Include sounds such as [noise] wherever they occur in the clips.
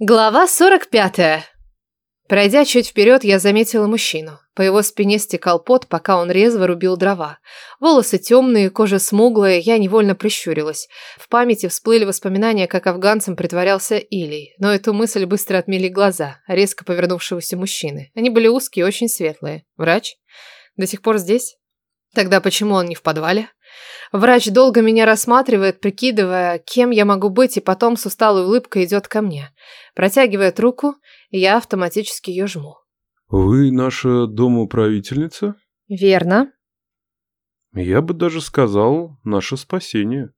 Глава 45. Пройдя чуть вперед, я заметила мужчину. По его спине стекал пот, пока он резво рубил дрова. Волосы темные, кожа смуглая, я невольно прищурилась. В памяти всплыли воспоминания, как афганцем притворялся Илий. Но эту мысль быстро отмели глаза, резко повернувшегося мужчины. Они были узкие и очень светлые. Врач? До сих пор здесь? Тогда почему он не в подвале? Врач долго меня рассматривает, прикидывая, кем я могу быть, и потом с усталой улыбкой идет ко мне. Протягивает руку, и я автоматически ее жму. «Вы наша домоуправительница?» «Верно». «Я бы даже сказал, наше спасение.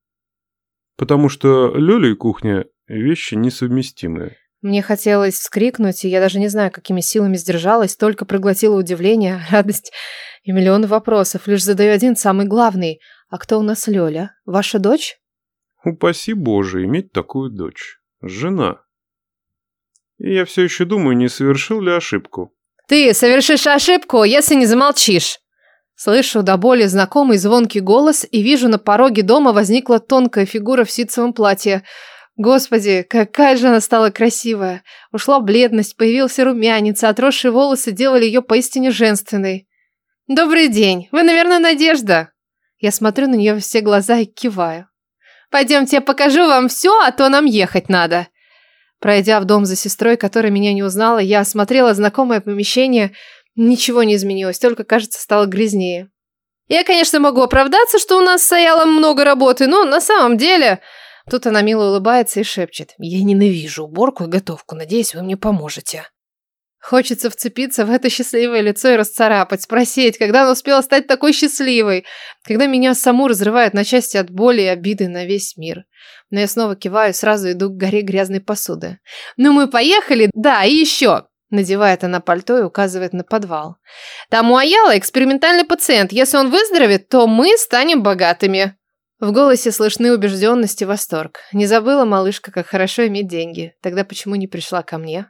Потому что Лёля и кухня – вещи несовместимые». Мне хотелось вскрикнуть, и я даже не знаю, какими силами сдержалась, только проглотила удивление, [laughs] радость и миллион вопросов. Лишь задаю один, самый главный. А кто у нас Лёля? Ваша дочь? Упаси Боже, иметь такую дочь. Жена. И я все еще думаю, не совершил ли ошибку. Ты совершишь ошибку, если не замолчишь. Слышу до боли знакомый звонкий голос и вижу на пороге дома возникла тонкая фигура в ситцевом платье. Господи, какая же она стала красивая. Ушла бледность, появился румянец, а отросшие волосы делали ее поистине женственной. «Добрый день. Вы, наверное, Надежда?» Я смотрю на нее все глаза и киваю. «Пойдемте, я покажу вам все, а то нам ехать надо». Пройдя в дом за сестрой, которая меня не узнала, я осмотрела знакомое помещение. Ничего не изменилось, только, кажется, стало грязнее. Я, конечно, могу оправдаться, что у нас стояло много работы, но на самом деле... Тут она мило улыбается и шепчет. «Я ненавижу уборку и готовку. Надеюсь, вы мне поможете». Хочется вцепиться в это счастливое лицо и расцарапать, спросить, когда она успела стать такой счастливой, когда меня саму разрывает на части от боли и обиды на весь мир. Но я снова киваю и сразу иду к горе грязной посуды. «Ну мы поехали? Да, и еще!» Надевает она пальто и указывает на подвал. «Там у Аяла экспериментальный пациент. Если он выздоровеет, то мы станем богатыми». В голосе слышны убежденность и восторг. Не забыла малышка, как хорошо иметь деньги. Тогда почему не пришла ко мне?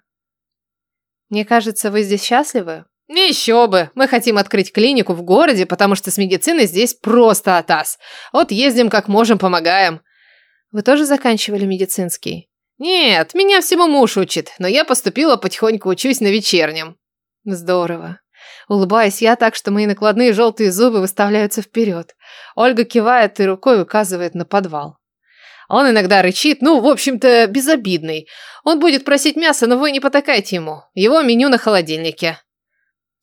Мне кажется, вы здесь счастливы? Еще бы! Мы хотим открыть клинику в городе, потому что с медициной здесь просто атас. Вот ездим как можем, помогаем. Вы тоже заканчивали медицинский? Нет, меня всему муж учит, но я поступила потихоньку учусь на вечернем. Здорово. Улыбаюсь я так, что мои накладные желтые зубы выставляются вперед. Ольга кивает и рукой указывает на подвал. Он иногда рычит, ну, в общем-то, безобидный. Он будет просить мяса, но вы не потакайте ему. Его меню на холодильнике.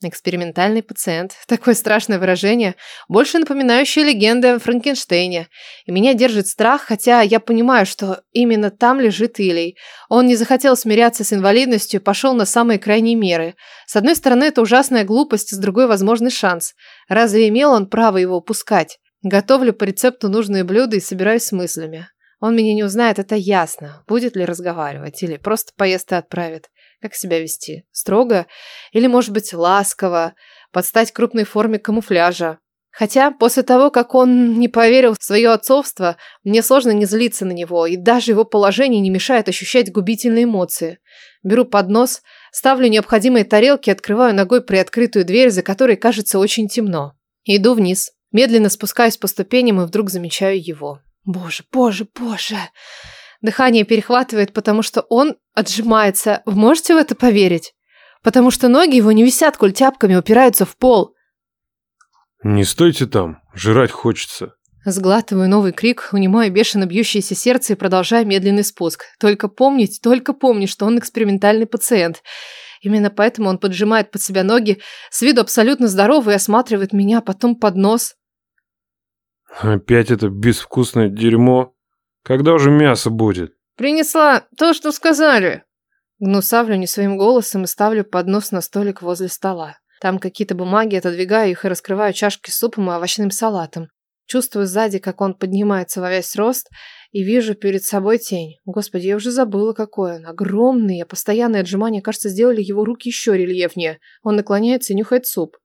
Экспериментальный пациент. Такое страшное выражение, больше напоминающее легенды о Франкенштейне. И меня держит страх, хотя я понимаю, что именно там лежит Илей. Он не захотел смиряться с инвалидностью пошел на самые крайние меры. С одной стороны, это ужасная глупость, с другой возможный шанс. Разве имел он право его упускать? Готовлю по рецепту нужные блюда и собираюсь с мыслями. Он меня не узнает, это ясно. Будет ли разговаривать или просто поест и отправит. Как себя вести? Строго? Или, может быть, ласково? Подстать крупной форме камуфляжа? Хотя, после того, как он не поверил в свое отцовство, мне сложно не злиться на него, и даже его положение не мешает ощущать губительные эмоции. Беру поднос, ставлю необходимые тарелки, открываю ногой приоткрытую дверь, за которой кажется очень темно. Иду вниз. Медленно спускаюсь по ступеням и вдруг замечаю его. Боже, боже, боже. Дыхание перехватывает, потому что он отжимается. Вы можете в это поверить? Потому что ноги его не висят культяпками, упираются в пол. Не стойте там, жрать хочется. Сглатываю новый крик, унимаю бешено бьющееся сердце и продолжаю медленный спуск. Только помнить, только помни, что он экспериментальный пациент. Именно поэтому он поджимает под себя ноги, с виду абсолютно здоровый, и осматривает меня, потом под нос. Опять это безвкусное дерьмо. Когда уже мясо будет? Принесла то, что сказали. Гнусавлю не своим голосом и ставлю поднос на столик возле стола. Там какие-то бумаги, отодвигаю их и раскрываю чашки с супом и овощным салатом. Чувствую сзади, как он поднимается во весь рост, и вижу перед собой тень. Господи, я уже забыла, какой он. Огромный, а постоянные отжимания, кажется, сделали его руки еще рельефнее. Он наклоняется и нюхает суп.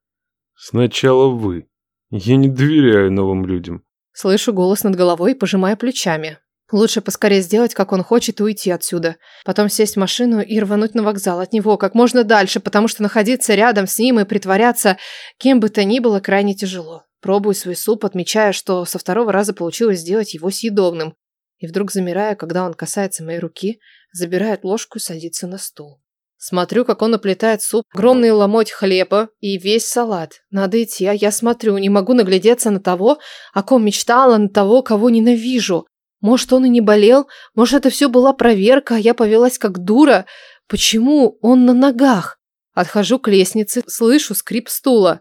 Сначала вы. Я не доверяю новым людям. Слышу голос над головой, пожимая плечами. Лучше поскорее сделать, как он хочет, и уйти отсюда. Потом сесть в машину и рвануть на вокзал от него как можно дальше, потому что находиться рядом с ним и притворяться кем бы то ни было крайне тяжело. Пробую свой суп, отмечая, что со второго раза получилось сделать его съедобным. И вдруг замираю, когда он касается моей руки, забирает ложку и садится на стул. Смотрю, как он оплетает суп, огромный ломоть хлеба и весь салат. Надо идти, а я смотрю, не могу наглядеться на того, о ком мечтала, на того, кого ненавижу. Может, он и не болел, может, это все была проверка, а я повелась как дура. Почему он на ногах? Отхожу к лестнице, слышу скрип стула.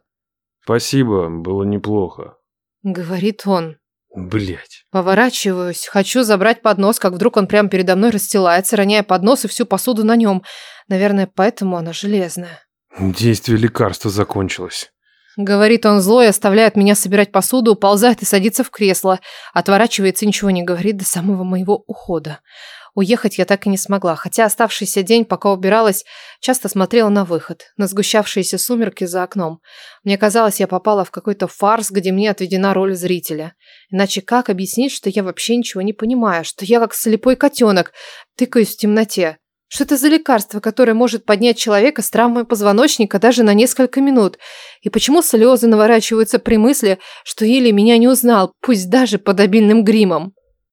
«Спасибо, было неплохо», — говорит он. Блять. Поворачиваюсь, хочу забрать поднос, как вдруг он прямо передо мной расстилается, роняя поднос и всю посуду на нем. Наверное, поэтому она железная. Действие лекарства закончилось. Говорит он зло и оставляет меня собирать посуду, уползает и садится в кресло, отворачивается и ничего не говорит до самого моего ухода. Уехать я так и не смогла, хотя оставшийся день, пока убиралась, часто смотрела на выход, на сгущавшиеся сумерки за окном. Мне казалось, я попала в какой-то фарс, где мне отведена роль зрителя. Иначе как объяснить, что я вообще ничего не понимаю, что я как слепой котенок, тыкаюсь в темноте? Что это за лекарство, которое может поднять человека с травмой позвоночника даже на несколько минут? И почему слезы наворачиваются при мысли, что Или меня не узнал, пусть даже под обильным гримом?